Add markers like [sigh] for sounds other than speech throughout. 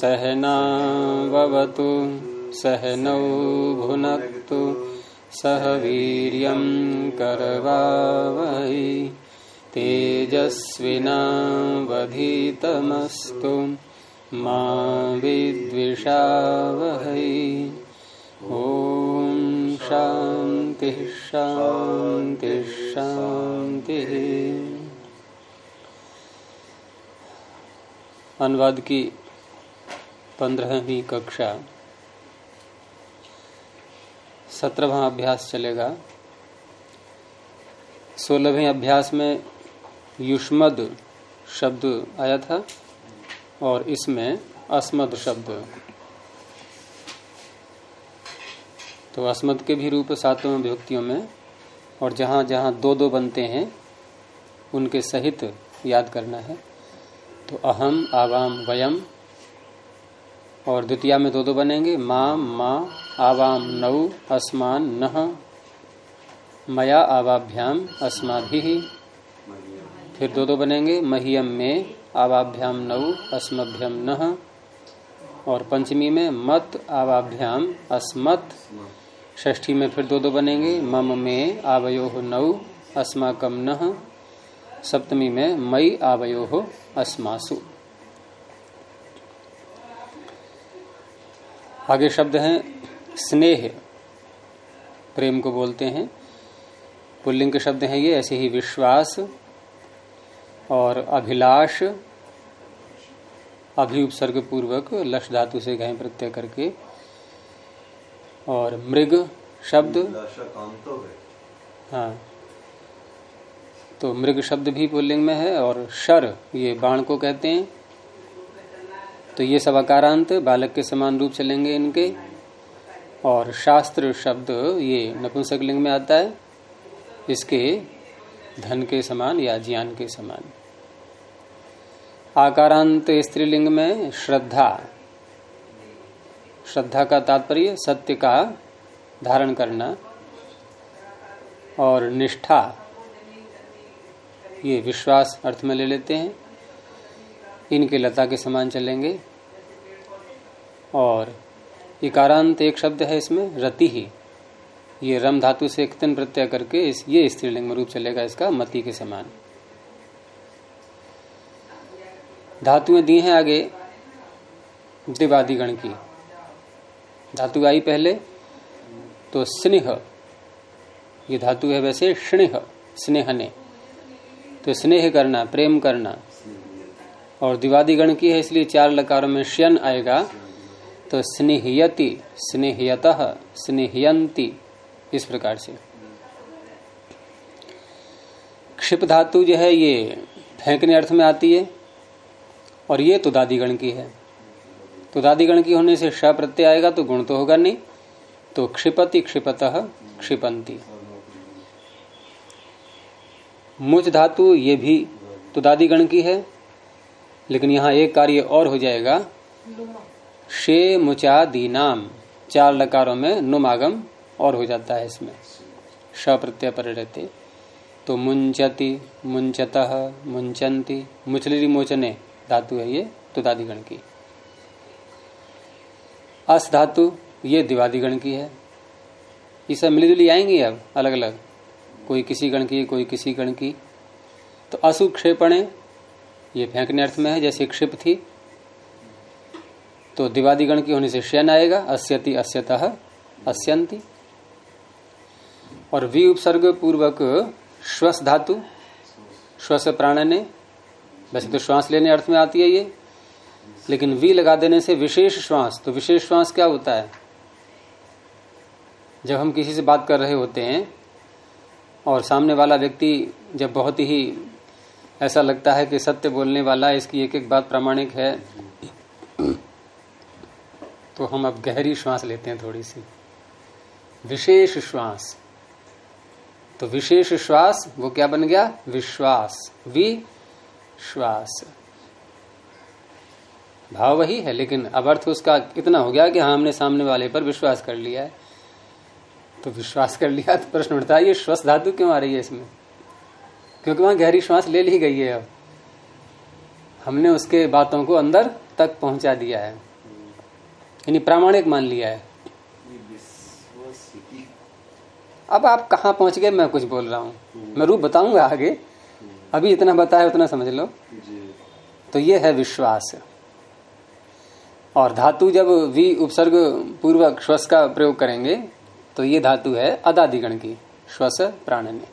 सहनावतु सहनौ भुनक्तु सह वीर्यं करवावहै तेजस्विनावधीतमस्तु मा विद्विषावहै। ॐ शान्तिः शान्तिः। शान्तिः अनुवाद की पंद्रहवीं कक्षा। सत्रहवा अभ्यास चलेगा। सोलहवें अभ्यास में युष्मद शब्द आया था और इसमें अस्मद शब्द। तो अस्मद के भी रूप सातों विभक्तियों में और जहाँ जहाँ दो दो बनते हैं, उनके सहित याद करना है। तो अहम, आवाम, वयम, और द्वितीय में दो दो बनेंगे। माम, माँ, आवाम, नौ, अस्मान नह मया, आवाभ्याम, अस्माभि। फिर दो दो बनेंगे। महियम में, आवाभ्याम, नौ, अस्मभ्यम नह और पंचमी में मत, आवाभ्याम, अस्मत। षष्ठी में फिर दो दो बनेंगे। मम में आवयो नौ अस्माकम न। सप्तमी में मई आवयो अस्मासु। आगे शब्द हैं, स्नेह। प्रेम को बोलते हैं। पुल्लिंग के शब्द हैं ये, ऐसे ही विश्वास और अभिलाष। अभि उपसर्ग पूर्वक लक्ष धातु से गए प्रत्यय करके और मृग शब्द? हाँ। तो मृग शब्द भी पुल्लिंग में है और शर, ये बाण को कहते हैं। तो ये सब अकारांत, बालक के समान रूप चलेंगे इनके। और शास्त्र शब्द, ये नपुंसक लिंग में आता है। इसके धन के समान या ज्ञान के समान। आकारांत स्त्रीलिंग में श्रद्धा। श्रद्धा का तात्पर्य, सत्य का धारण करना और निष्ठा, ये विश्वास अर्थ में ले लेते हैं। इनके लता के समान चलेंगे। और इकारांत एक शब्द है इसमें, रति ही। ये रम धातु से एक तन प्रत्यय करके इस, ये स्त्रीलिंग में रूप चलेगा इसका, मति के समान। धातुएँ दी हैं आगे दिवादी गण की। धातु आई पहले तो स्नेह। ये धातु है वैसे स्नेह स्नेह ने तो स्नेह करना, प्रेम करना। और दिवादी गण की है, इसलिए चार लकारों में श्यन आएगा। तो स्नेहयति, स्नेहयत स्नेहयंती इस प्रकार से। क्षिप धातु जो है, ये फेंकने अर्थ में आती है, और ये तो दादी गण की है। तो दादी गण की होने से श प्रत्यय आएगा तो गुण तो होगा नहीं। तो क्षिपति क्षिपत क्षिपंती मुच धातु ये भी तो दादी गण की है, लेकिन यहाँ एक कार्य और हो जाएगा। शे मुचा दीनाम, चार लकारों में नुमागम और हो जाता है इसमें। श प्रत्यय पर रहते। तो मुंचति, मुंचत मुंचंती मुचली मोचने धातु है ये तो दादी गण की। अस धातु ये दिवादी गण की है। ये सब मिली जुली आएँगी अब अलग अलग कोई किसी गण की, कोई किसी गण की। तो असुक्षेपणे, ये फेंकने अर्थ में है, जैसे क्षिप थी। तो दिवादी गण की होने से शयन आएगा, अस्यति अस्यत अस्यंती और वी उपसर्ग पूर्वक श्वस धातु श्वस प्राण ने वैसे तो श्वास लेने अर्थ में आती है ये। लेकिन वी लगा देने से विशेष श्वास तो विशेष श्वास क्या होता है? जब हम किसी से बात कर रहे होते हैं, और सामने वाला व्यक्ति जब बहुत ही ऐसा लगता है कि सत्य बोलने वाला, इसकी एक एक बात प्रामाणिक है तो हम अब गहरी श्वास लेते हैं थोड़ी सी। विशेष श्वास। तो विशेष श्वास, वो क्या बन गया? विश्वास। विश्वास। भाव वही है लेकिन अब अर्थ उसका इतना हो गया कि हाँ हमने सामने वाले पर विश्वास कर लिया है। तो विश्वास कर लिया तो प्रश्न उठता है ये श्वस धातु क्यों आ रही है इसमें? क्योंकि वहाँ गहरी श्वास ले ली गई है। अब हमने उसके बातों को अंदर तक पहुँचा दिया है। यानी प्रामाणिक मान लिया है। अब आप कहा पहुँच गए मैं कुछ बोल रहा हूँ। मैं रूप बताऊँगा आगे। अभी इतना बताया उतना समझ लो। तो ये है विश्वास। और धातु जब वी उपसर्ग पूर्वक श्वस का प्रयोग करेंगे तो ये धातु है अदादिगण की, श्वस प्राण में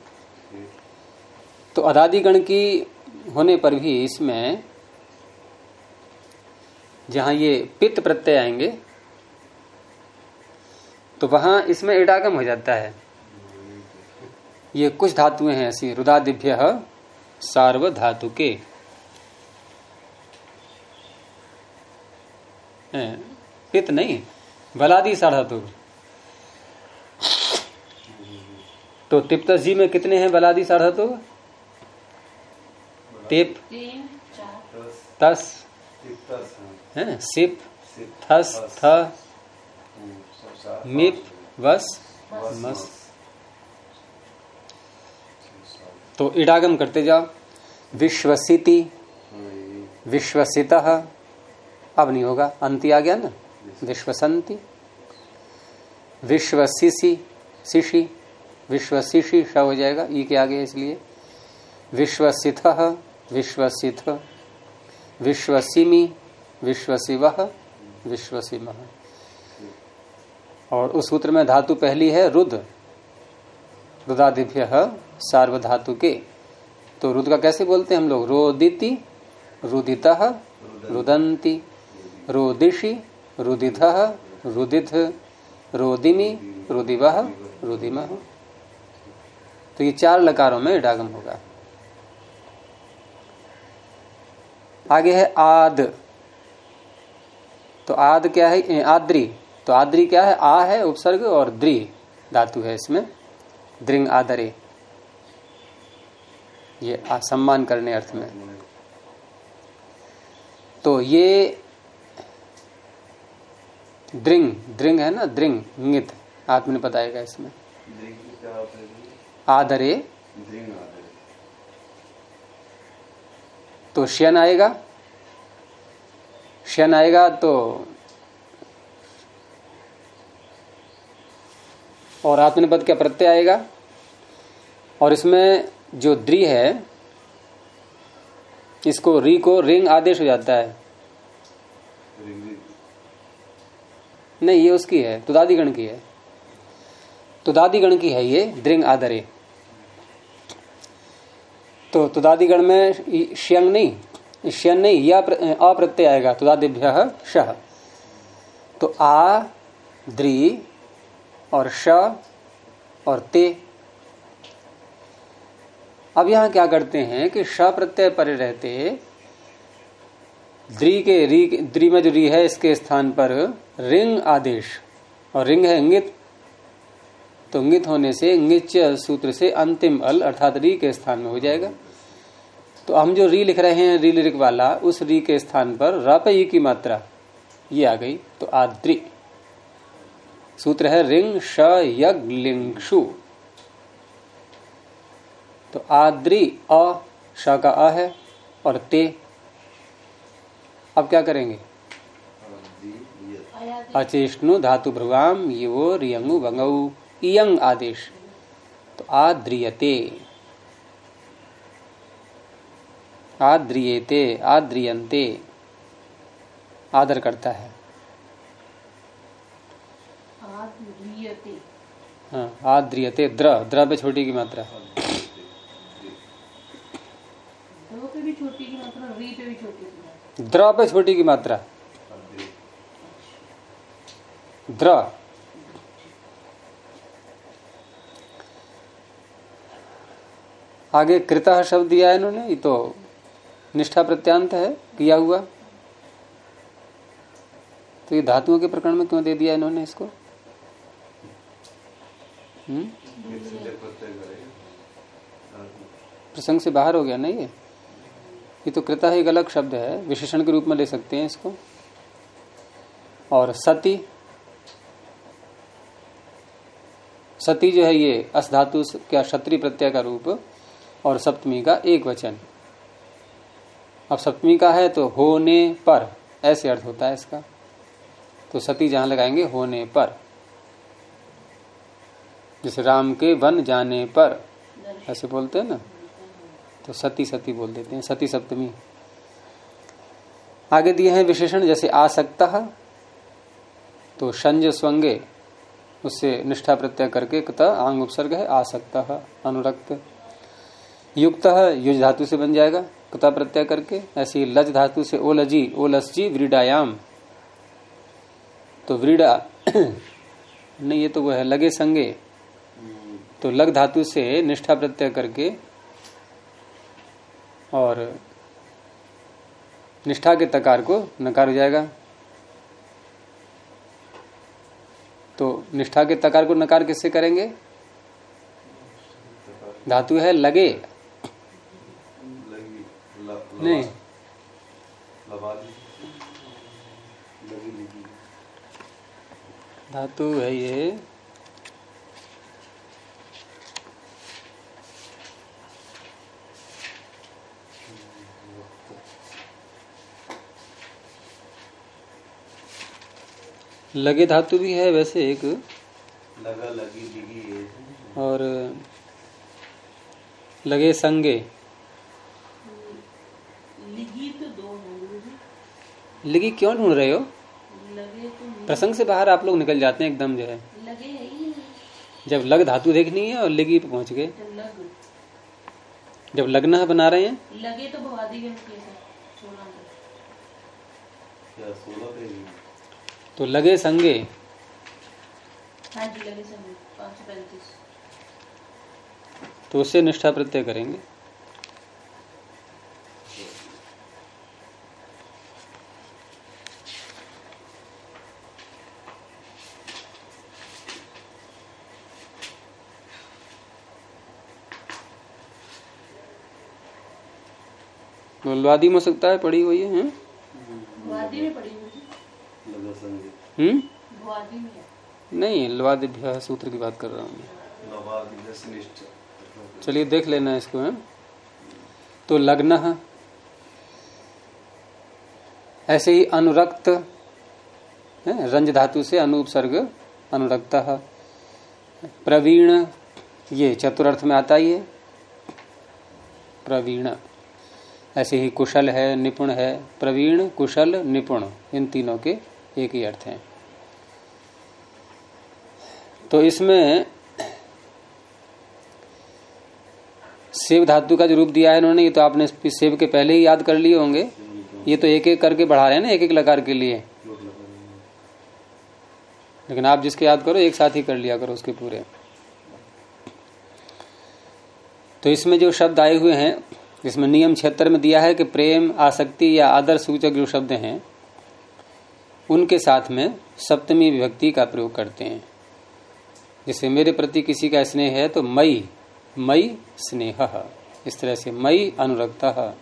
तो अदादिगण की होने पर भी इसमें जहाँ ये पित्त प्रत्यय आएँगे तो वहाँ इसमें इडागम हो जाता है। ये कुछ धातुएँ हैं ऐसी, रुदादिभ्य सार्व धातु के पित्त नहीं बलादी साधातु तो तिप्त जी में कितने हैं बलादी साधातु तिप तस। है सिप थस थ मिप वस मस। तो इडागम करते जाओ। विश्वसिति। विश्वसित। अब नहीं होगा। अंति आ गया ना? विश्वसंति। विश्वसिसी शिशी विश्वशिशी श हो जाएगा। ई के आगे इसलिए। विश्वसिथ विश्वसिथ, विश्वसिमी विश्वशिव विश्वसिम। और उस सूत्र में धातु पहली है रुद रुदादिभ्य सार्वधातु के। तो रुद का कैसे बोलते हैं हम लोग? रोदिति, रुदित, रुदंती। रोदिशि रुदिध रुदिध रोदिमी रुदिव, रुदिम। तो ये चार लकारों में इडागम होगा। आगे है आद। तो आद क्या है? आद्री। तो आद्री क्या है? आ है उपसर्ग और द्री धातु है इसमें। द्रिंग आदरे। ये सम्मान करने अर्थ में। तो ये द्रिंग द्रिंग है ना? द्रिंग, नित आपने बताएगा इसमें। आदरे। तो शन आएगा। शन आएगा तो और आत्मनिपद क्या प्रत्यय आएगा। और इसमें जो द्रि है, इसको री को रिंग आदेश हो जाता है। नहीं, ये उसकी है, तुदादिगण की है। तुदादिगण की है ये द्रिंग आदरे। तो तुदादिगण में श्यंग नहीं श्यन नहीं, या अप्रत्यय आएगा, तुदादिभ्य शह तो आ, द्रि, और श, और ते। अब यहाँ क्या करते हैं कि श प्रत्यय परे रहते, द्री के री द्री में जो री है, इसके स्थान पर रिंग आदेश। और रिंग है इंगित। तो इंगित होने से इंगित सूत्र से अंतिम अल अर्थात री के स्थान में हो जाएगा। तो हम जो री लिख रहे हैं, री लिरिक वाला, उस री के स्थान पर रप ई की मात्रा, ये आ गई। तो आद्री। सूत्र है रिंग, श यग लिंगशु। तो आद्री, अ, श का अ है और ते। अब क्या करेंगे? अचेष्णु धातु भ्रुवाम यो रियंगु भंगऊ इयंग आदेश। तो आद्रियते। आद्रियते आद्रियंते आदर करता है। हाँ आद्रियते द्र। द्र पे छोटी की मात्रा। द्र पे छोटी की मात्रा द्र आगे कृत शब्द दिया है इन्होंने, ये तो निष्ठा प्रत्यांत है, किया हुआ। तो ये धातुओं के प्रकरण में क्यों दे दिया इन्होंने इसको? हम्म? प्रसंग से बाहर हो गया ना ये? ये तो कृता एक अलग शब्द है, विशेषण के रूप में ले सकते हैं इसको। और सती सती जो है ये अस धातु क्या क्षत्रिय प्रत्यय का रूप और सप्तमी का एक वचन। अब सप्तमी का है तो होने पर, ऐसे अर्थ होता है इसका। तो सती जहाँ लगाएँगे, होने पर। जैसे राम के वन जाने पर, ऐसे बोलते हैं ना? तो सती सती बोल देते हैं, सती सप्तमी। आगे दिए हैं विशेषण, जैसे आसक्त तो संज स्वंगे उससे निष्ठा प्रत्यय करके कत आंग उपसर्ग है आसक्त अनुरक्त। युक्त युज धातु से बन जाएगा कता प्रत्यय करके, ऐसी लज धातु से ओ लजी ओ लसजी व्रीडायाम। तो व्रीडा, [clears throat] नहीं, ये तो वो है, लगे संगे। तो लग धातु से निष्ठा प्रत्यय करके, और निष्ठा के तकार को नकार हो जाएगा। तो निष्ठा के तकार को नकार किससे करेंगे? धातु है लगे। नहीं। धातु है ये। लगे धातु भी है वैसे एक। लगा लगी लिगी और लगे संगे। लिगी तो दो हैं लिगी क्यों ढूंढ रहे हो? लगे तो प्रसंग से बाहर आप लोग निकल जाते हैं एकदम जो है। जब लग धातु देखनी है और लिगी पे पहुँच गए। जब लग। जब लगना बना रहे हैं। लगे तो तो लगे संगे। हाँ जी लगे तो उससे निष्ठा प्रत्यय करेंगे। लवादी में हो सकता है पड़ी हुई है हैं? भवादी में पड़ी हुई लगा संगे हम्म नहीं लवादिभ्य सूत्र की बात कर रहा हूँ चलिए देख लेना इसको है तो लग्न ऐसे ही अनुरक्त रंज धातु से अनुपसर्ग अनुरक्त प्रवीण ये चतुर्थ में आता ही है। प्रवीण ऐसे ही कुशल है निपुण है। प्रवीण कुशल निपुण इन तीनों के एक ही अर्थ है। तो इसमें सेव धातु का जो रूप दिया है इन्होंने, ये तो आपने सेव के पहले ही याद कर लिए होंगे। ये तो एक एक करके बढ़ा रहे हैं ना, एक एक लकार के लिए। लेकिन आप जिसके याद करो, एक साथ ही कर लिया करो उसके पूरे। तो इसमें जो शब्द आए हुए हैं, इसमें नियम क्षेत्र में दिया है कि प्रेम, आसक्ति या आदर सूचक जो शब्द हैं उनके साथ में सप्तमी विभक्ति का प्रयोग करते हैं। जैसे, मेरे प्रति किसी का स्नेह है तो मई मई स्नेह, इस तरह से मई अनुरक्त,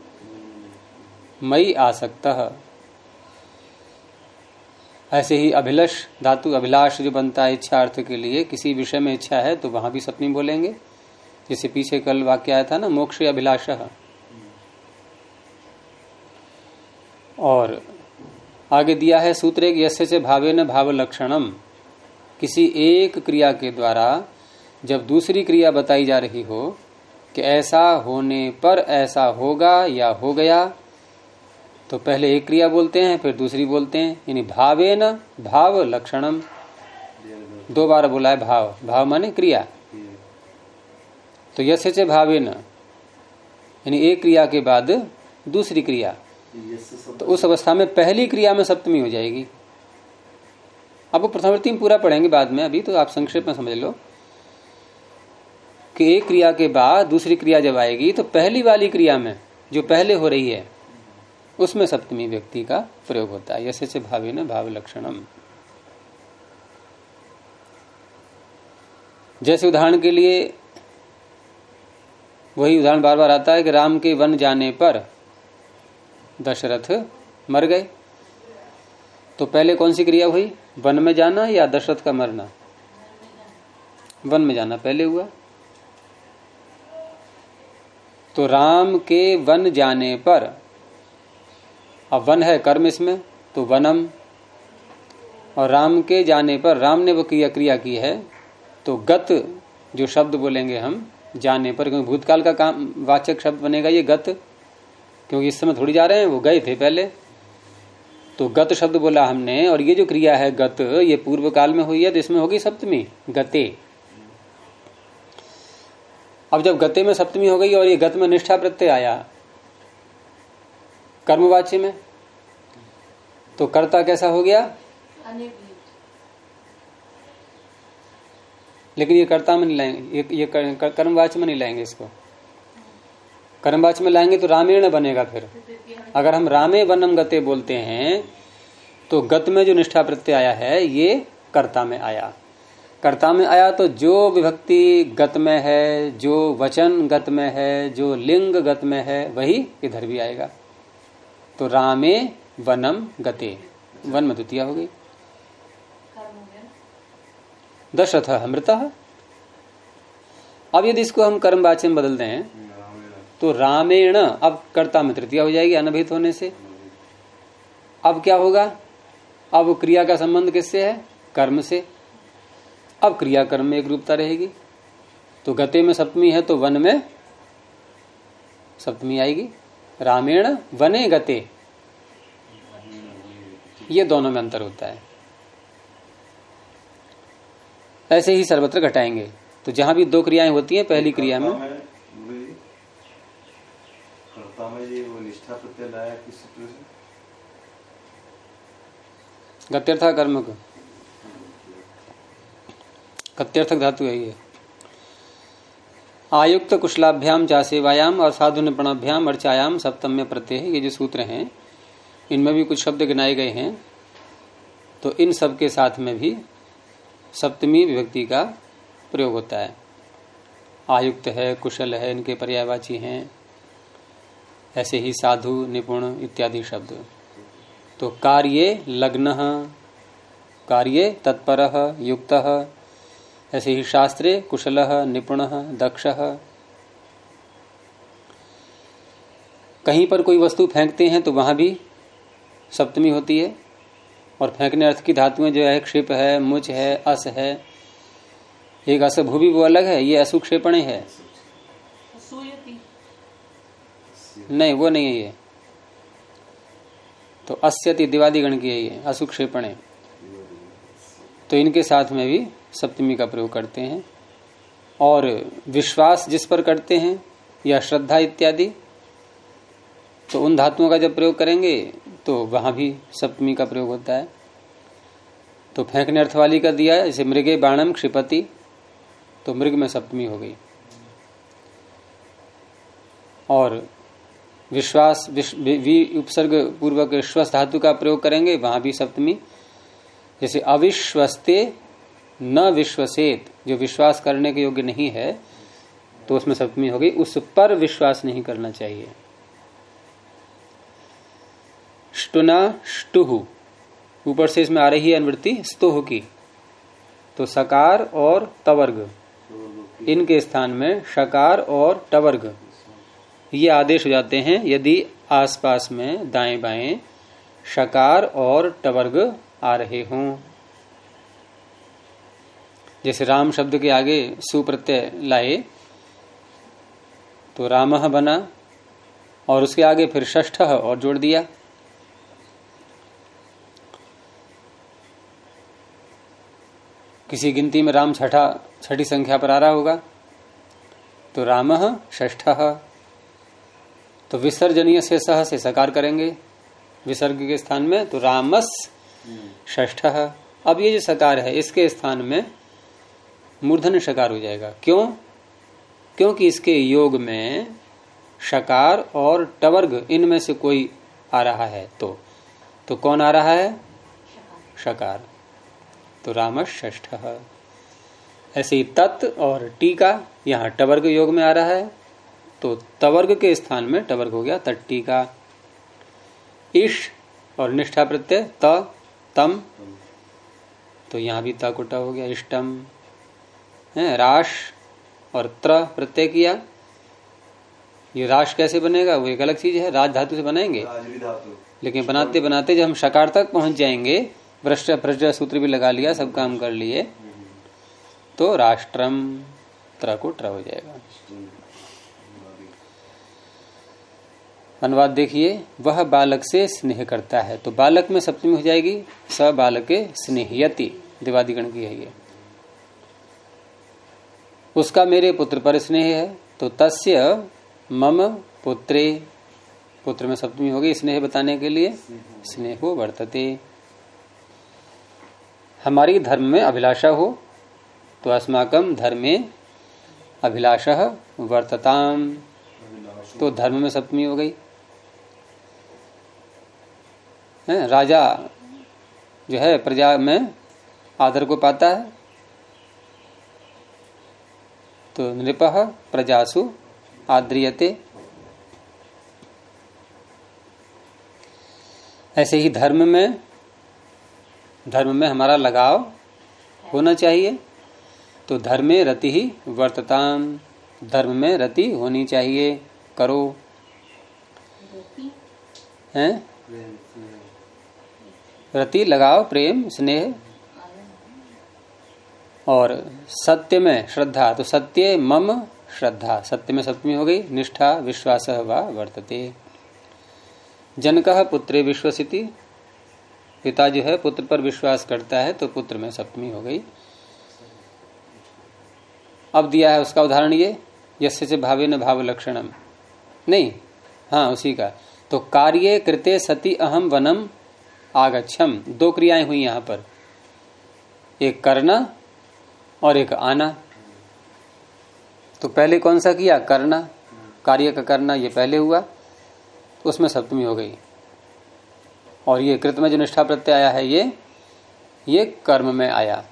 मई आसक्त। ऐसे ही अभिलष, धातु अभिलाष जो बनता है इच्छा अर्थ के लिए, किसी विषय में इच्छा है तो वहाँ भी सप्तमी बोलेंगे। जैसे पीछे कल वाक्य आया था ना, मोक्ष अभिलाष। और आगे दिया है सूत्र एक यसे से भावे न भाव लक्षणम किसी एक क्रिया के द्वारा जब दूसरी क्रिया बताई जा रही हो कि ऐसा होने पर ऐसा होगा या हो गया तो पहले एक क्रिया बोलते हैं, फिर दूसरी बोलते हैं, यानी भावे न भाव लक्षणम दो बार बोला है भाव। भाव माने क्रिया। तो यसे भावे न यानी एक क्रिया के बाद दूसरी क्रिया। तो उस अवस्था में पहली क्रिया में सप्तमी हो जाएगी। अब वो प्रथमावृत्ति पूरा पढ़ेंगे बाद में, अभी तो आप संक्षेप में समझ लो कि एक क्रिया के बाद दूसरी क्रिया जब आएगी तो पहली वाली क्रिया में जो पहले हो रही है, उसमें सप्तमी व्यक्ति का प्रयोग होता है। यसे भावी न भाव लक्षणम जैसे उदाहरण के लिए, वही उदाहरण बार बार आता है कि राम के वन जाने पर दशरथ मर गए। तो पहले कौन सी क्रिया हुई? वन में जाना या दशरथ का मरना? वन में जाना, पहले हुआ। तो राम के वन जाने पर, अब वन है कर्म इसमें तो वनम। और राम के जाने पर, राम ने वो क्रिया क्रिया की है तो गत, जो शब्द बोलेंगे हम, जाने पर, क्योंकि भूतकाल का काम, वाचक शब्द बनेगा ये गत। क्योंकि इस समय थोड़ी जा रहे हैं वो गए थे पहले। तो गत शब्द बोला हमने और ये जो क्रिया है गत ये पूर्व काल में हुई है तो इसमें होगी सप्तमी गते। अब जब गते में सप्तमी हो गई और ये गत में निष्ठा प्रत्यय आया कर्मवाच्य में तो कर्ता कैसा हो गया? लेकिन ये कर्ता में नहीं लाएँगे ये, ये कर, कर, कर्मवाच्य में नहीं लाएँगे इसको। कर्मवाच्य में लाएँगे तो रामेण बनेगा फिर। अगर हम रामे वनम गते बोलते हैं तो गत में जो निष्ठा प्रत्यय आया है, ये कर्ता में आया। कर्ता में आया तो जो विभक्ति गत में है, जो वचन गत में है, जो लिंग गत में है, वही इधर भी आएगा। तो रामे वनम गते, वन में द्वितीय हो गई। दशरथ अमृत। अब यदि इसको हम कर्मवाच्य में बदल दें तो रामेण अब कर्ता में तृतीया हो जाएगी अनभित होने से। अब क्या होगा? अब क्रिया का संबंध किससे है? कर्म से। अब क्रिया कर्म में एक रूपता रहेगी। तो गते में सप्तमी है तो वन में सप्तमी आएगी। रामेण, वने गते। ये दोनों में अंतर होता है। ऐसे ही सर्वत्र घटाएँगे। तो जहाँ भी दो क्रियाएँ होती हैं, पहली क्रिया में गत्यर्था कर्म को। गत्यर्थक धातु है ये। आयुक्त कुशलाभ्याम चा सेवायाम और साधु निपणाभ्याम अर्चायाम सप्तम्य प्रत्यय ये जो सूत्र हैं, इनमें भी कुछ शब्द गिनाए गए हैं। तो इन सब के साथ में भी सप्तमी विभक्ति का प्रयोग होता है। आयुक्त है, कुशल है, इनके पर्यायवाची हैं। ऐसे ही साधु, निपुण इत्यादि शब्द। तो कार्य लग्न, कार्य तत्पर, युक्त, ऐसे ही शास्त्रे कुशल, निपुण, दक्ष। कहीं पर कोई वस्तु फेंकते हैं तो वहाँ भी सप्तमी होती है। और फेंकने अर्थ की धातुएँ जो है, क्षिप है, मुच है, अस है। एक अस भूवि वो अलग है, ये असुक्षेपणे है सूयति नहीं, वो नहीं है ये। तो अस्यति दिवादी गण की है ये, असुक्षेपणे। तो इनके साथ में भी सप्तमी का प्रयोग करते हैं। और विश्वास जिस पर करते हैं, या श्रद्धा इत्यादि तो उन धातुओं का जब प्रयोग करेंगे तो वहाँ भी सप्तमी का प्रयोग होता है। तो फेंकने अर्थ वाली का दिया जैसे मृगे बाणम क्षिपति तो मृग में सप्तमी हो गई। और विश्वास, विश- वि, वि- उपसर्ग पूर्वक श्वस धातु का प्रयोग करेंगे, वहाँ भी सप्तमी। जैसे, अविश्वस्ते न विश्वसेत, जो विश्वास करने के योग्य नहीं है तो उसमें सप्तमी होगी। उस पर विश्वास नहीं करना चाहिए। स्टुना स्टुहु ऊपर से इसमें आ रही है अनुवृत्ति, स्तोह की। तो सकार और तवर्ग। इनके स्थान में शकार और टवर्ग ये आदेश हो जाते हैं, यदि आसपास में दाएँ बाएँ शकार और टवर्ग आ रहे हों। जैसे राम शब्द के आगे सुप्रत्यय लाए तो राम बना और उसके आगे फिर षष्ठ और जोड़ दिया। किसी गिनती में राम छठा, छठी संख्या पर आ रहा होगा तो राम ष्ठ तो विसर्जनीय से सह से सकार करेंगे। विसर्ग के स्थान में तो रामस ष्ठ अब ये जो सकार है, इसके स्थान में मूर्धन शकार हो जाएगा। क्यों? क्योंकि इसके योग में शकार और टवर्ग इनमें से कोई आ रहा है तो तो कौन आ रहा है? शकार तो रामस ष्ठ ऐसे ही तत् और टीका यहाँ टवर्ग योग में आ रहा है। तो तवर्ग के स्थान में टवर्ग हो गया तट्टी का। ईश और निष्ठा प्रत्यय त तम। तो यहाँ भी त कुटा हो गया इष्टम। है राश और त्र प्रत्यय किया। ये राश कैसे बनेगा? वो एक अलग चीज़ है राज धातु से बनाएँगे। लेकिन बनाते बनाते जब हम शकार तक पहुँच जाएँगे भ्रष्ट भ्रष्ट सूत्र भी लगा लिया सब काम कर लिए तो राष्ट्रम त्र को ट्र हो जाएगा। अनुवाद देखिए, वह बालक से स्नेह करता है तो बालक में सप्तमी हो जाएगी, स बालक स्नेहयति, दिवादिगण की है ये। उसका मेरे पुत्र पर स्नेह है तो तस्य मम पुत्रे। पुत्र में सप्तमी होगी, स्नेह बताने के लिए, स्नेहो वर्तते। हमारी धर्म में अभिलाषा हो तो अस्माकम धर्मे अभिलाषा वर्तताम। तो धर्म में सप्तमी हो गई। है, राजा जो है प्रजा में आदर को पाता है। तो नृप प्रजासु आद्रियते। ऐसे ही धर्म में धर्म में हमारा लगाव होना चाहिए। तो धर्म में रति ही वर्तताम, धर्म में रति होनी चाहिए, करो। हैं? रति, लगाव, प्रेम, स्नेह और सत्य में श्रद्धा। तो सत्य मम श्रद्धा। सत्य में सप्तमी हो गई। निष्ठा, विश्वास व वर्तते। जनक पुत्रे विश्वसिति। पिता जो है, पुत्र पर विश्वास करता है तो पुत्र में सप्तमी हो गई। अब दिया है उसका उदाहरण ये यसे से भावे न भाव लक्षणम। नहीं हाँ उसी का। तो कार्य कृत्य सती अहम वनम। आगछम दो क्रियाएँ हुई यहाँ पर। एक करना और एक आना। तो पहले कौन सा किया? करना कार्य का करना ये पहले हुआ। उसमें सप्तमी हो गई। और ये कृत में जो निष्ठा प्रत्यय आया है ये। ये कर्म में आया।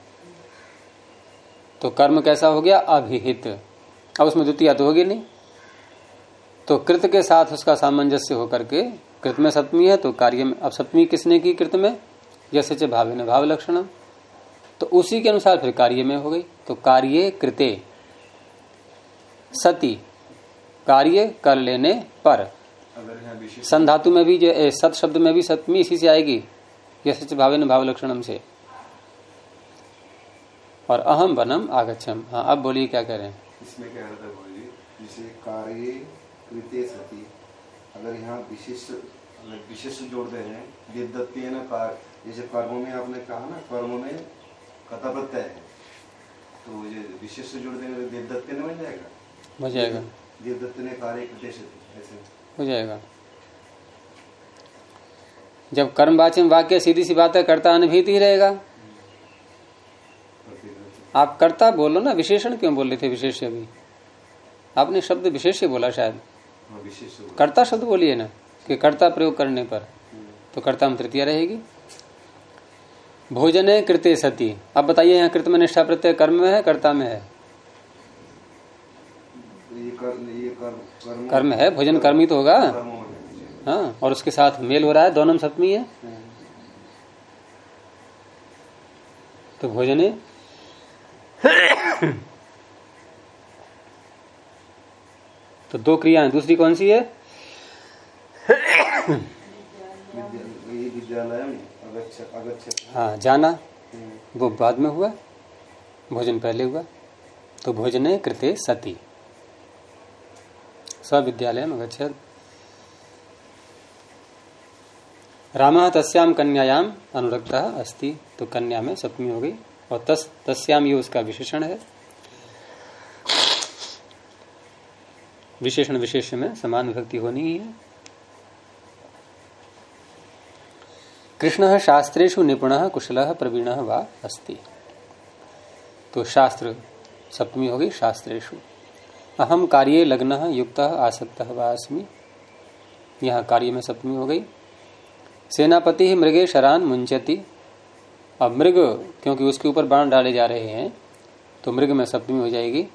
तो कर्म कैसा हो गया? अभिहित। अब उसमें द्वितीय तो होगी नहीं। तो कृत के साथ उसका सामंजस्य होकर के कृत में सप्तमी है तो कार्य में अब सप्तमी किसने की कृत में? जैसे भावे ने भाव लक्षण तो उसी के अनुसार फिर कार्य में हो गई। तो कार्य कृते। सती। कार्य कर लेने पर। संधातु में भी जो सत शब्द में भी सप्तमी इसी से आएगी। जैसे भावे न भाव लक्षणम से। और अहम बनम आगच्छम। हाँ अब बोलिए क्या हैं? इसमें क्या कार्य कृत्य सती। अगर यहाँ विशेष विशेष जोड़ते हैं विद्यते न कार जैसे कर्म में आपने कहा ना कर्म में कथा प्रत्यय है। तो ये विशेष जोड़ देंगे तो देवदत्ते न बन जाएगा? हो जाएगा। देवदत्त ने कार्य ऐसे। हो जाएगा। जब कर्मवाचन वाक्य सीधी सी बात है कर्ता अनभित ही रहेगा। आप कर्ता बोलो ना विशेषण क्यों बोल रहे थे विशेष अभी? आपने शब्द विशेष बोला शायद। हाँ जोड़। कर्ता शब्द बोलिए ना कि कर्ता प्रयोग करने पर। तो कर्ता में तृतीय रहेगी। भोजन कृत्य सती। अब बताइए यहाँ कृत में निष्ठा प्रत्यय कर्म में है कर्ता में है? ये कर ये कर्म कर्म। कर्म है भोजन कर्म ही तो होगा। कर्मों है। हाँ और उसके साथ मेल हो रहा है दोनों सप्तमी है। तो भोजने। तो दो क्रियाएँ दूसरी कौन सी है? हाँ जाना। वो बाद में हुआ। भोजन पहले हुआ। तो भोजने कृते सती। सविद्यालय में गच्छत राम तस्याम कन्यायाम अनुरक्त अस्ति। तो कन्या में सप्तमी हो गई। और तस तस्याम ये उसका विशेषण है। विशेषण विशेष में समान विभक्ति होनी ही है। कृष्ण शास्त्रेषु निपुण, कुशल, प्रवीण वा अस्ति। तो शास्त्र सप्तमी होगी शास्त्रेषु। अहम कार्ये लग्न, युक्त, आसक्त वा अस्मि। यहाँ कार्य में सप्तमी हो गई। सेनापति ही मृगे शरान मुंचती अब मृग, क्योंकि उसके ऊपर बाण डाले जा रहे हैं तो मृग में सप्तमी हो जाएगी।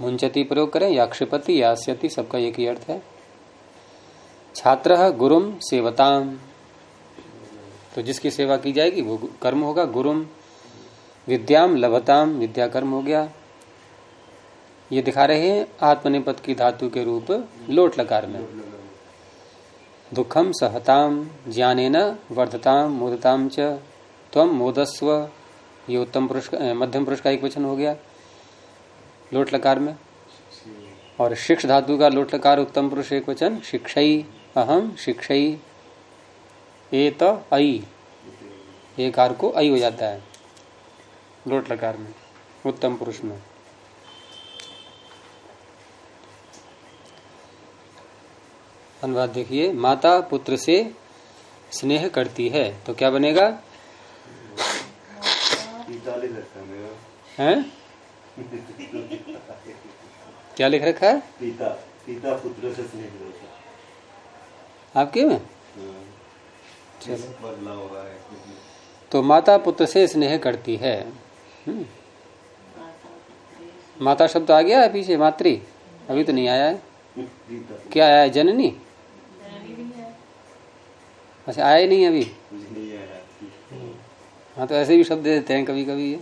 मुंचती प्रयोग करें या क्षिपति या अस्यति सबका एक ही अर्थ है। छात्र गुरुम सेवताम। तो जिसकी सेवा की जाएगी, वो कर्म होगा। गुरुम विद्याम लभताम, विद्या कर्म हो गया। ये दिखा रहे हैं आत्मनिपद की धातु के रूप लोट लकार में। दुखम सहताम ज्ञाने न वर्धताम, मोदताम च। तम मोदस्व, ये उत्तम पुरुष मध्यम पुरुष का एक वचन हो गया। लोट लकार में? और शिक्ष धातु का लोट लकार उत्तम पुरुष एक वचन शिक्षई अहम शिक्षई ए तो आई एक कार को आई हो जाता है लोट लकार में उत्तम पुरुष में। अनुवाद देखिए माता पुत्र से स्नेह करती है तो क्या बनेगा? हैं? क्या लिख रखा है? पिता पिता पुत्र से स्नेह आपके में? हाँ। चलो। बदला है तो माता पुत्र से स्नेह करती है। हम्म। माता शब्द आ गया है पीछे मातृ। अभी तो नहीं आया है। क्या आया है? जननी? अच्छा आया ही नहीं अभी। हाँ तो ऐसे भी शब्द देते हैं कभी कभी ये।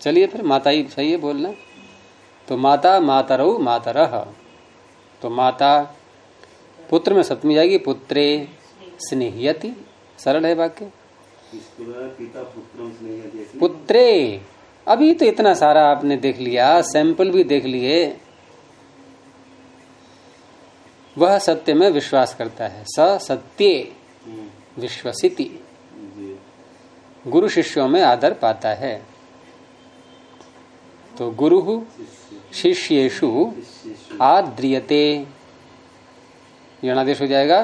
चलिए फिर माता ही सही है बोलना? तो माता मातरऊ मातरह तो माता पुत्र में सप्तमी जाएगी पुत्रे स्नेहयति सरल है वाक्य। पिता पुत्र पुत्रे अभी तो इतना सारा आपने देख लिया सैंपल भी देख लिए। वह सत्य में विश्वास करता है। स सत्य हम्म, विश्वसिति। गुरु शिष्यों में आदर पाता है। तो गुरु शिष्य शिष्येशु आद्रियते यणादेश हो जाएगा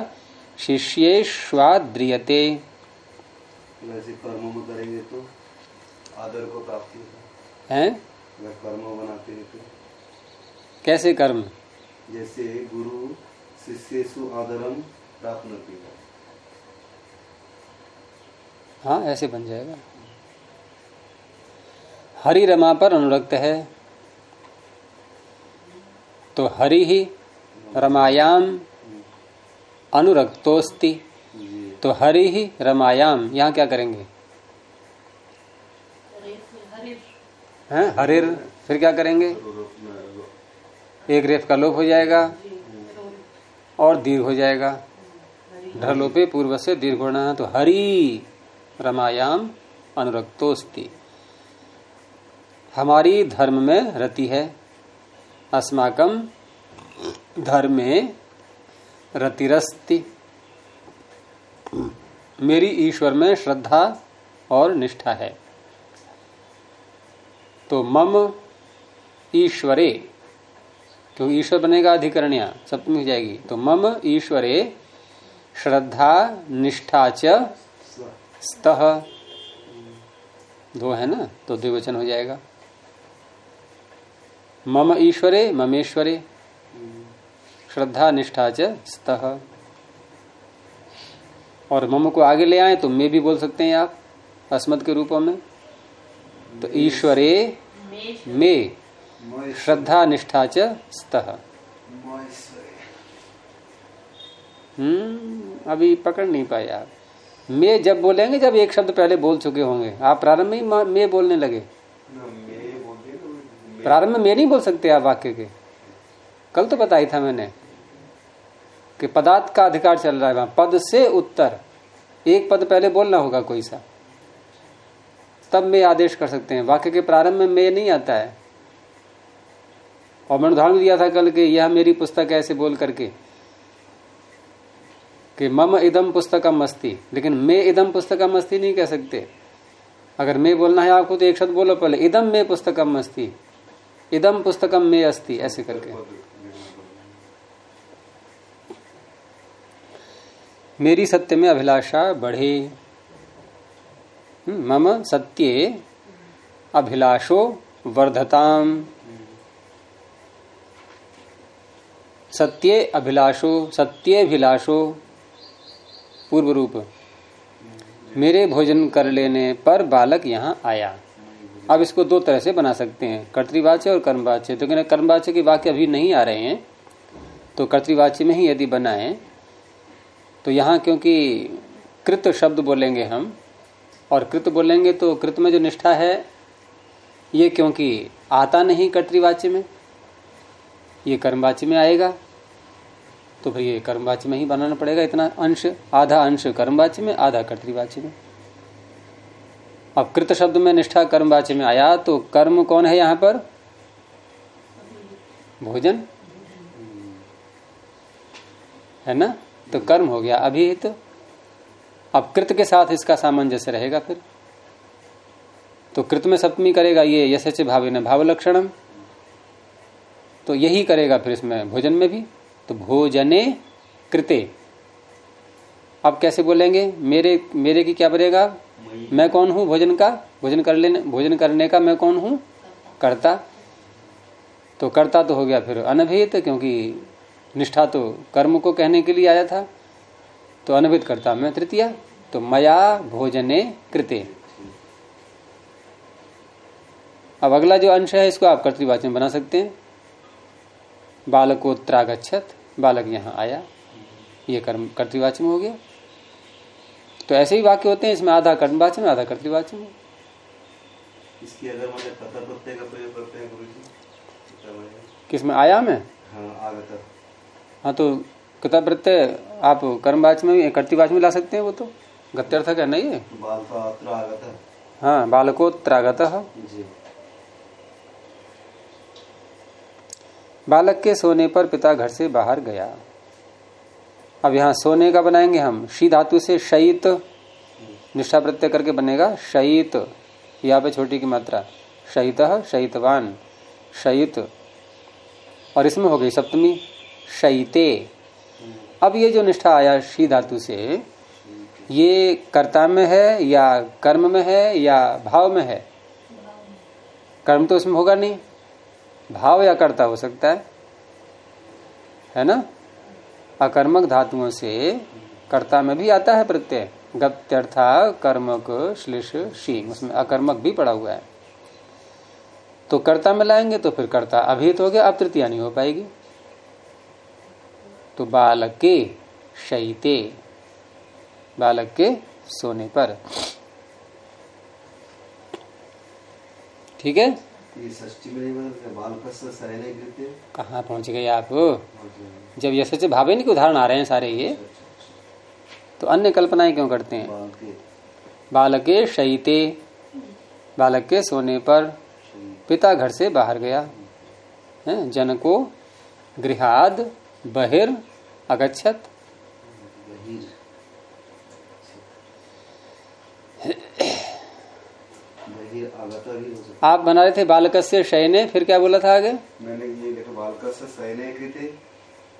शिष्येश्वाद्रियते कर्मों में करेंगे तो आदर को प्राप्ति हैं। कर्म बनाते हैं। तो कैसे कर्म? जैसे गुरु शिष्येशु आदरम प्राप्त हाँ ऐसे बन जाएगा। हरि रमा पर अनुरक्त है। तो हरि ही रमायाम अनुरक्तोस्ति। तो हरि ही रमायाम, यहाँ क्या करेंगे? हैं? हरिर, फिर क्या करेंगे? एक रेफ का लोप हो जाएगा और दीर्घ हो जाएगा। ढलोपे पूर्व से दीर्घ होना है तो हरि रमायाम अनुरक्तोस्ति। हमारी धर्म में रति है। अस्माकम धर्मे रतिरस्ति। मेरी ईश्वर में श्रद्धा और निष्ठा है। तो मम ईश्वरे क्योंकि तो ईश्वर बनेगा अधिकरणिया सप्तमी हो जाएगी। तो मम ईश्वरे, श्रद्धा, निष्ठा च स्तः। दो है ना? तो द्विवचन हो जाएगा। मम ईश्वरे, ममेश्वरे। श्रद्धा, निष्ठा च स्तः। और मम को आगे ले आए तो मैं भी बोल सकते हैं आप, अस्मद के रूपों में। तो ईश्वरे, में। श्रद्धा, निष्ठा च स्तः। हम्म अभी पकड़ नहीं पाए आप। मैं जब बोलेंगे, जब एक शब्द पहले बोल चुके होंगे। आप प्रारंभ में मैं बोलने लगे। प्रारंभ में नहीं बोल सकते आप वाक्य के। कल तो बताई था मैंने कि पदार्थ का अधिकार चल रहा है वहाँ। पद से उत्तर। एक पद पहले बोलना होगा कोई सा। तब मैं आदेश कर सकते हैं। वाक्य के प्रारंभ में मैं नहीं आता है। और मैंने उदाहरण दिया था कल कि यह मेरी पुस्तक ऐसे बोल करके कि मम इदम पुस्तकम अस्ति। लेकिन मैं इदम पुस्तकम अस्ति नहीं कह सकते। अगर मैं बोलना है आपको तो एक शब्द बोलो पहले। इदम में पुस्तकम अस्ति। इदम पुस्तकम में अस्ति ऐसे करके। मेरी सत्य में अभिलाषा बढ़े। हम्म, मम सत्ये अभिलाषो वर्धताम। सत्ये अभिलाषो सत्यभिलाषो पूर्व रूप मेरे भोजन कर लेने पर बालक यहाँ आया। अब इसको दो तरह से बना सकते हैं, कर्तवाच्य और कर्मवाच्य। तो कहना, कर्मवाच्य के वाक्य अभी नहीं आ रहे हैं तो कर्तवाच्य में ही यदि बनाए तो यहाँ क्योंकि कृत शब्द बोलेंगे हम, और कृत बोलेंगे तो कृत में जो निष्ठा है, ये क्योंकि आता नहीं कर्तवाच्य में, ये कर्मवाच्य में आएगा तो फिर ये कर्मवाच्य में ही बनाना पड़ेगा इतना अंश, आधा अंश कर्मवाच्य में, आधा कर्तवाच्य में। अब कृत शब्द में निष्ठा कर्मवाच्य में आया तो कर्म कौन है यहाँ पर? भोजन? है ना? तो कर्म हो गया, अभी तो अब कृत के साथ इसका सामंजस्य रहेगा फिर। तो कृत में सप्तमी करेगा ये यश भावे न भाव लक्षणम तो यही करेगा फिर इसमें भोजन में भी। तो भोजने कृते। अब कैसे बोलेंगे? मेरे मेरे की क्या बनेगा? मैं कौन हूँ? भोजन का? भोजन कर लेने, भोजन करने का मैं कौन हूँ? करता। तो करता तो हो गया फिर अनभित, क्योंकि निष्ठा तो कर्म को कहने के लिए आया था। तो अनभित करता, मैं तृतीया। तो मया भोजने कृते। अब अगला जो अंश है, इसको आप कर्तवाचन बना सकते हैं। बालकोत्रागछत बालक यहाँ आया। ये कर्म कर्तवाचन हो गया। तो ऐसे ही वाक्य होते हैं इसमें आधा कर्मवाचन आधा कर्तवाचन इसकी अगर प्रत्यय का प्रयोग करते हैं किसमें आया में हाँ। हाँ? तो कथा प्रत्यय आप कर्मवाच में कर्तिवाच में ला सकते हैं वो तो। गत्यर्थ का नहीं है? हाँ बालकोत्रागत। बालक के सोने पर पिता घर से बाहर गया। अब यहाँ सोने का बनाएँगे हम। शी धातु से शयित, निष्ठा प्रत्यय करके बनेगा शयित। यहाँ पे छोटी की मात्रा। शयित शयितवान। शयित। और इसमें हो गई सप्तमी। शयिते। अब ये जो निष्ठा आया शी धातु से, ये कर्ता में है या कर्म में है या भाव में है? कर्म तो इसमें होगा नहीं। भाव या कर्ता हो सकता है। है ना? अकर्मक धातुओं से कर्ता में भी आता है प्रत्यय। गत्यर्था कर्मक, श्लिष, शीम, उसमें अकर्मक भी पड़ा हुआ है। तो कर्ता में लाएँगे तो फिर कर्ता अभिहित हो गया अब तृतीया नहीं हो पाएगी। तो बालक के शैते बालक के सोने पर। ठीक है? कहाँ पहुँच गए आप? जब यश भावे नहीं के उदाहरण आ रहे हैं सारे ये तो अन्य कल्पनाएँ क्यों करते हैं? बाल के। बालके शयिते बालक के सोने पर पिता घर से बाहर गया। है जन को गृहाद बहिर अगछत बहिर बहिर आगत भी हो सकता आप बना रहे थे बालक से शयने फिर क्या बोला था आगे? मैंने ये देखो बाल का सह नहीं गिरते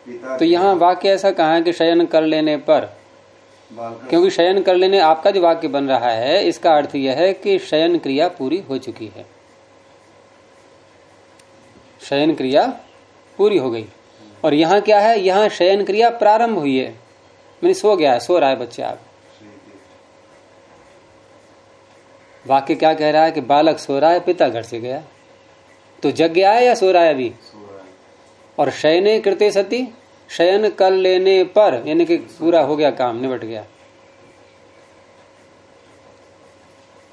पिता तो यहाँ वाक्य ऐसा कहा है कि शयन कर लेने पर। क्योंकि शयन कर लेने आपका जो वाक्य बन रहा है इसका अर्थ यह है कि शयन क्रिया पूरी हो चुकी है। शयन क्रिया पूरी हो गई। और यहाँ क्या है? यहाँ शयन क्रिया प्रारंभ हुई है। मैंने सो गया है सो रहा है बच्चे आप। वाक्य क्या कह रहा है कि बालक सो रहा है पिता घर से गया। तो जग गया है या सो रहा है अभी? और शयने कृत्य सती शयन कर लेने पर यानी कि पूरा हो गया काम निबट गया।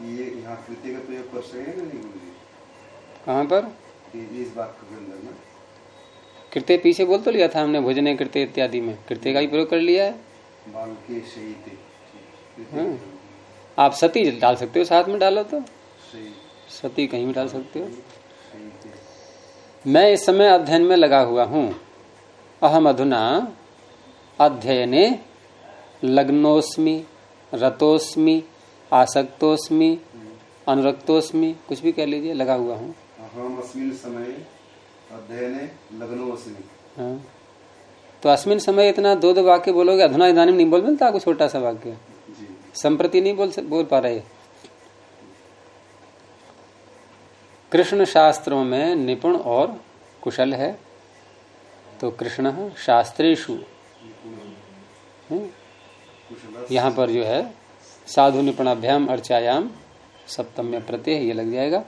ये यहाँ कृत्य का प्रयोग कर कहाँ पर? इस बात के अंदर में कृत्य पीछे बोल तो लिया था हमने भोजने कृत्य इत्यादि में। कृत्य का ही प्रयोग कर लिया है। हाँ। आप सती डाल सकते हो साथ में डालो तो? सती कहीं भी डाल सकते हो। मैं इस समय अध्ययन में लगा हुआ हूँ। अहम अधुना अध्ययने लग्नोस्मि रतोस्मि आसक्तोस्मि अनुरक्तोस्मि कुछ भी कह लीजिए लगा हुआ हूँ। अहम अस्मिन समय अध्ययने लग्नो अस्मि हाँ। तो अस्मिन समय इतना दो दो वाक्य बोलोगे अधुना इधानी नहीं बोल मिलता आपको छोटा सा वाक्य? संप्रति नहीं बोल बोल पा रहे। कृष्ण शास्त्रों में निपुण और कुशल है। तो कृष्ण शास्त्रेशु हम्म, यहाँ पर जो है साधु निपुणाभ्याम अर्चायाम सप्तम्य प्रत्यय ये लग जाएगा।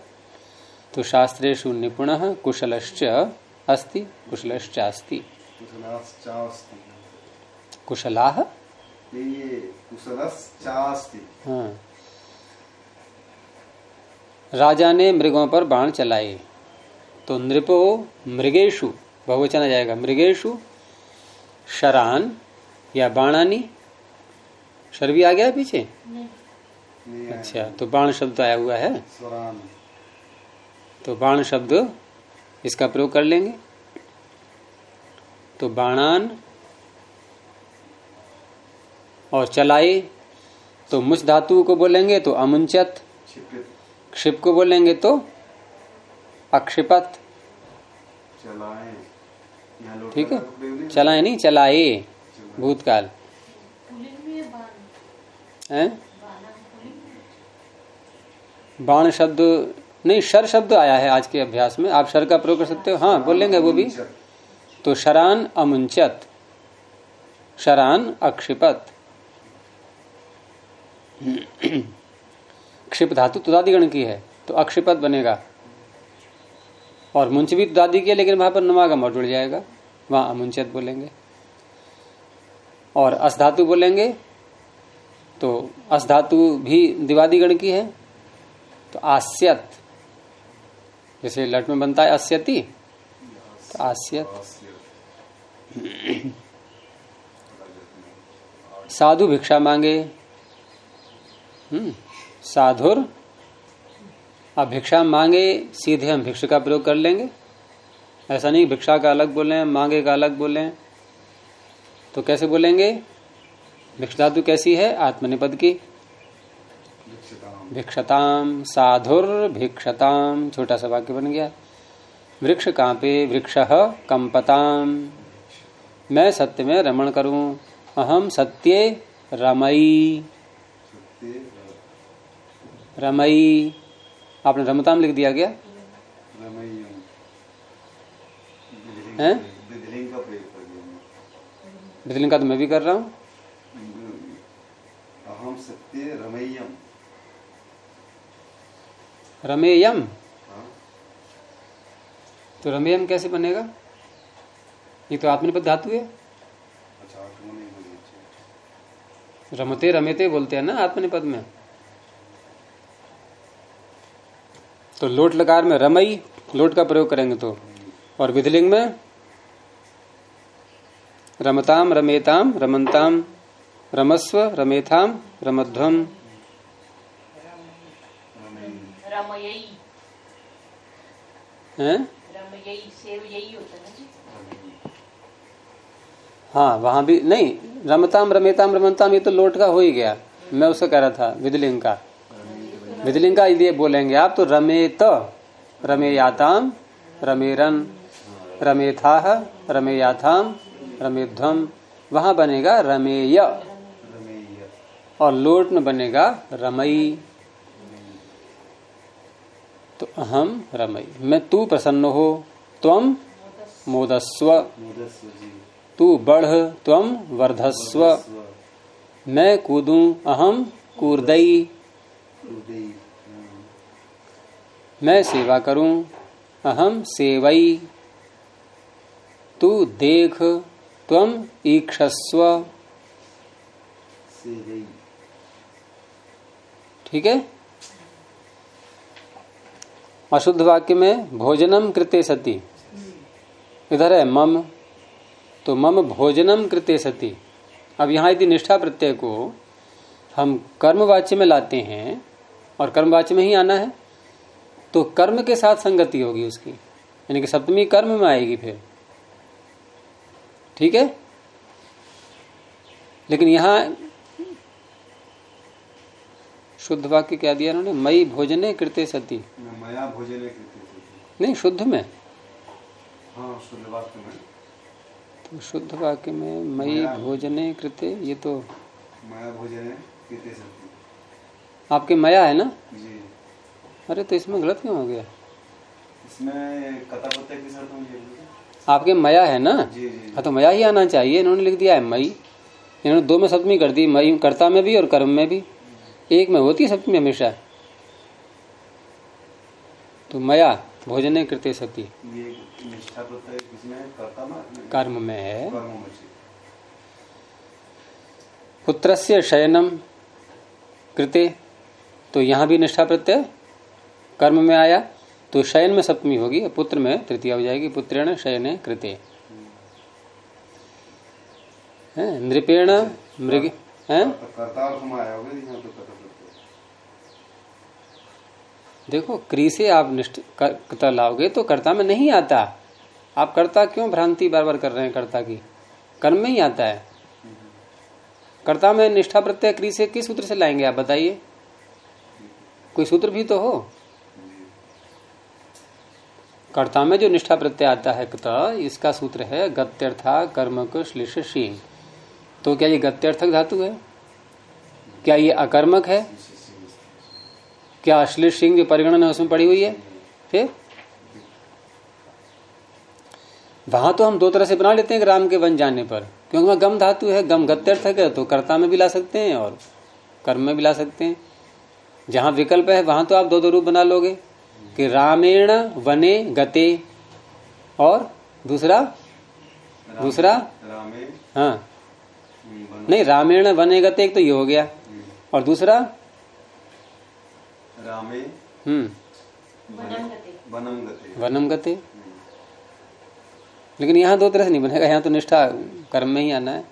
तो शास्त्रेशु निपुण कुशलश्च अस्ति कुशलश्च अस्ति कुशलाश्चास्ति। कुशला ये कुशलश्चास्ति हाँ। राजा ने मृगों पर बाण चलाए। तो नृपो मृगेशु बहुवचन आ जाएगा। मृगेशु शरान या बाणानी? शर भी आ गया है पीछे? नहीं। नहीं अच्छा तो बाण शब्द आया हुआ है। तो बाण शब्द इसका प्रयोग कर लेंगे। तो बाणान और चलाए तो मुच धातु को बोलेंगे तो अमुंचत। क्षिप को बोलेंगे तो अक्षिपत। ठीक है? चलाए नहीं, चलाए। भूतकाल। बाण शब्द, नहीं, शर शब्द आया है आज के अभ्यास में। आप शर का प्रयोग कर सकते हो। हाँ बोलेंगे वो भी। तो शरान अमुंचत। शरान अक्षिपत। क्षिप धातु तुदादिगण की है तो अक्षिपत बनेगा। और मुंच भी तुदादि की है, लेकिन वहाँ पर नमागम और जुड़ जाएगा। वहाँ अमुंचत बोलेंगे। और अस धातु बोलेंगे तो अस धातु भी दिवादिगण की है। तो आस्यत, जैसे लट में बनता है अस्यति तो आस्यत। साधु भिक्षा मांगे साधुर अब भिक्षा मांगे, सीधे हम भिक्षा का प्रयोग कर लेंगे। ऐसा नहीं भिक्षा का अलग बोले मांगे का अलग बोले तो कैसे बोलेंगे? भिक्षा धातु कैसी है? आत्मनिपद की। भिक्षताम साधुर, भिक्षताम, छोटा सा वाक्य बन गया। वृक्ष कांपे वृक्ष कंपताम। मैं सत्य में रमण करूँ। अहम सत्य रमई रमई आपने रमताम लिख दिया गया हैं? विधिलिंग का तो मैं भी कर रहा हूँ। रमेयम। हाँ। तो रमेयम कैसे बनेगा? ये तो आत्मनिपद धातु है। अच्छा रमते रमेते बोलते हैं ना आत्मनिपद में। तो लोट लकार में रमई लोट का प्रयोग करेंगे तो। और विधिलिंग में रमताम रमेताम रमनताम रमस्व रमेथाम रमध्वम। हैं? वहाँ भी नहीं रमताम रमेताम रमनताम ये तो लोट का हो ही गया। मैं उसका कह रहा था विधिलिंग का। विधिलिंग का ये बोलेंगे आप तो रमेत रमेयाताम रमेरन रमेथा रमेयाथाम रमेध्वम वहाँ बनेगा रमेय। और लोट में बनेगा रमई। तो अहम रमई। मैं तू प्रसन्न हो त्वम मोदस्व। तू बढ़ त्वम वर्धस्व। मैं कूदू अहम कूर्दई मैं सेवा करूँ अहम सेवई तू देख त्वम ईक्षस्व। ठीक है? अशुद्ध वाक्य में भोजनम कृते सती। इधर है मम तो मम भोजनम कृते सती। अब यहाँ यदि निष्ठा प्रत्यय को हम कर्मवाच्य में लाते हैं और कर्मवाच्य में ही आना है। तो कर्म के साथ संगति होगी उसकी। यानी कि सप्तमी कर्म में आएगी फिर। ठीक है? लेकिन यहाँ शुद्ध वाक्य क्या दिया उन्होंने मई भोजने कृत्य सती। मया भोजन कृत्य नहीं शुद्ध में। हाँ शुद्ध वाक्य में। तो शुद्ध वाक्य में मई भोजने कृत्य ये तो मया भोजन कृत्य सत्य आपके मया है ना? जी। अरे तो इसमें गलत क्यों हो गया? इसमें आपके मया है ना? जी जी हाँ तो मया ही आना चाहिए। इन्होंने लिख दिया है मई। इन्होंने दो में सप्तमी कर दी मई कर्ता में भी और कर्म में भी। एक में होती है सप्तमी हमेशा। तो मया भोजने सती? कर्ता में? कर्म में है। पुत्र से शयनम कृते तो यहाँ भी निष्ठा प्रत्यय कर्म में आया तो शयन में सप्तमी होगी पुत्र में तृतीय हो जाएगी पुत्रेण शयन कृत्य नृपेण मृग है? देखो क्री से आप निष्ठ कर, लाओगे तो कर्ता में नहीं आता। आप कर्ता क्यों भ्रांति बार बार कर रहे हैं कर्ता की? कर्म में ही आता है। कर्ता में निष्ठा प्रत्यय क्री से किस सूत्र से लाएँगे आप बताइए? कोई सूत्र भी तो हो। कर्ता में जो निष्ठा प्रत्यय आता है इसका सूत्र है गत्यर्था कर्म को श्लिशी तो क्या ये गत्यर्थक धातु है? क्या ये अकर्मक है? क्या अश्लील सिंह जो परिगणन है उसमें पड़ी हुई है? फिर वहाँ तो हम दो तरह से बना लेते हैं राम के वन जाने पर। क्योंकि वहाँ गम धातु है, गम गत्यर्थक है तो कर्ता में भी ला सकते हैं और कर्म में भी ला सकते हैं। जहाँ विकल्प है, वहाँ तो आप दो दो रूप बना लोगे। कि रामेण वने गते। और दूसरा? दूसरा? हाँ। नहीं रामेण वने गते एक तो ये हो गया। और दूसरा? रामे हम्म। वनम गते। लेकिन यहाँ दो तरह से नहीं बनेगा। यहाँ तो निष्ठा कर्म में ही आना है।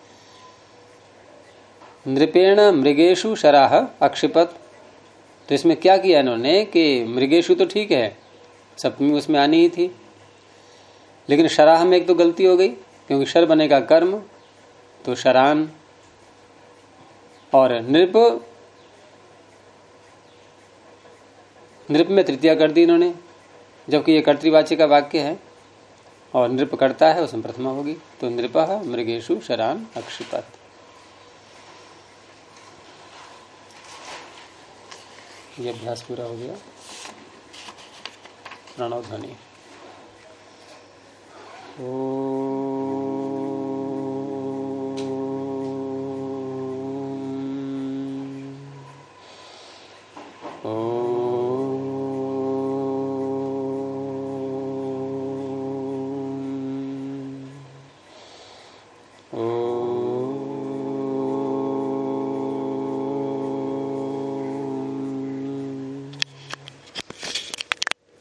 नृपेण मृगेशु शराह अक्षिपत। तो इसमें क्या किया इन्होंने कि मृगेशु तो ठीक है, सप्तमी उसमें आनी ही थी। लेकिन शराह में एक तो गलती हो गई, क्योंकि शर बनेगा कर्म तो शरान और नृप नृप में तृतीया कर दी इन्होंने, जबकि ये कर्तवाच्य का वाक्य है, और नृप करता है, उसमें प्रथमा होगी तो नृप मृगेशु शरान अक्षिपत। ये अभ्यास पूरा हो गया। प्रणव ध्वनि। ओ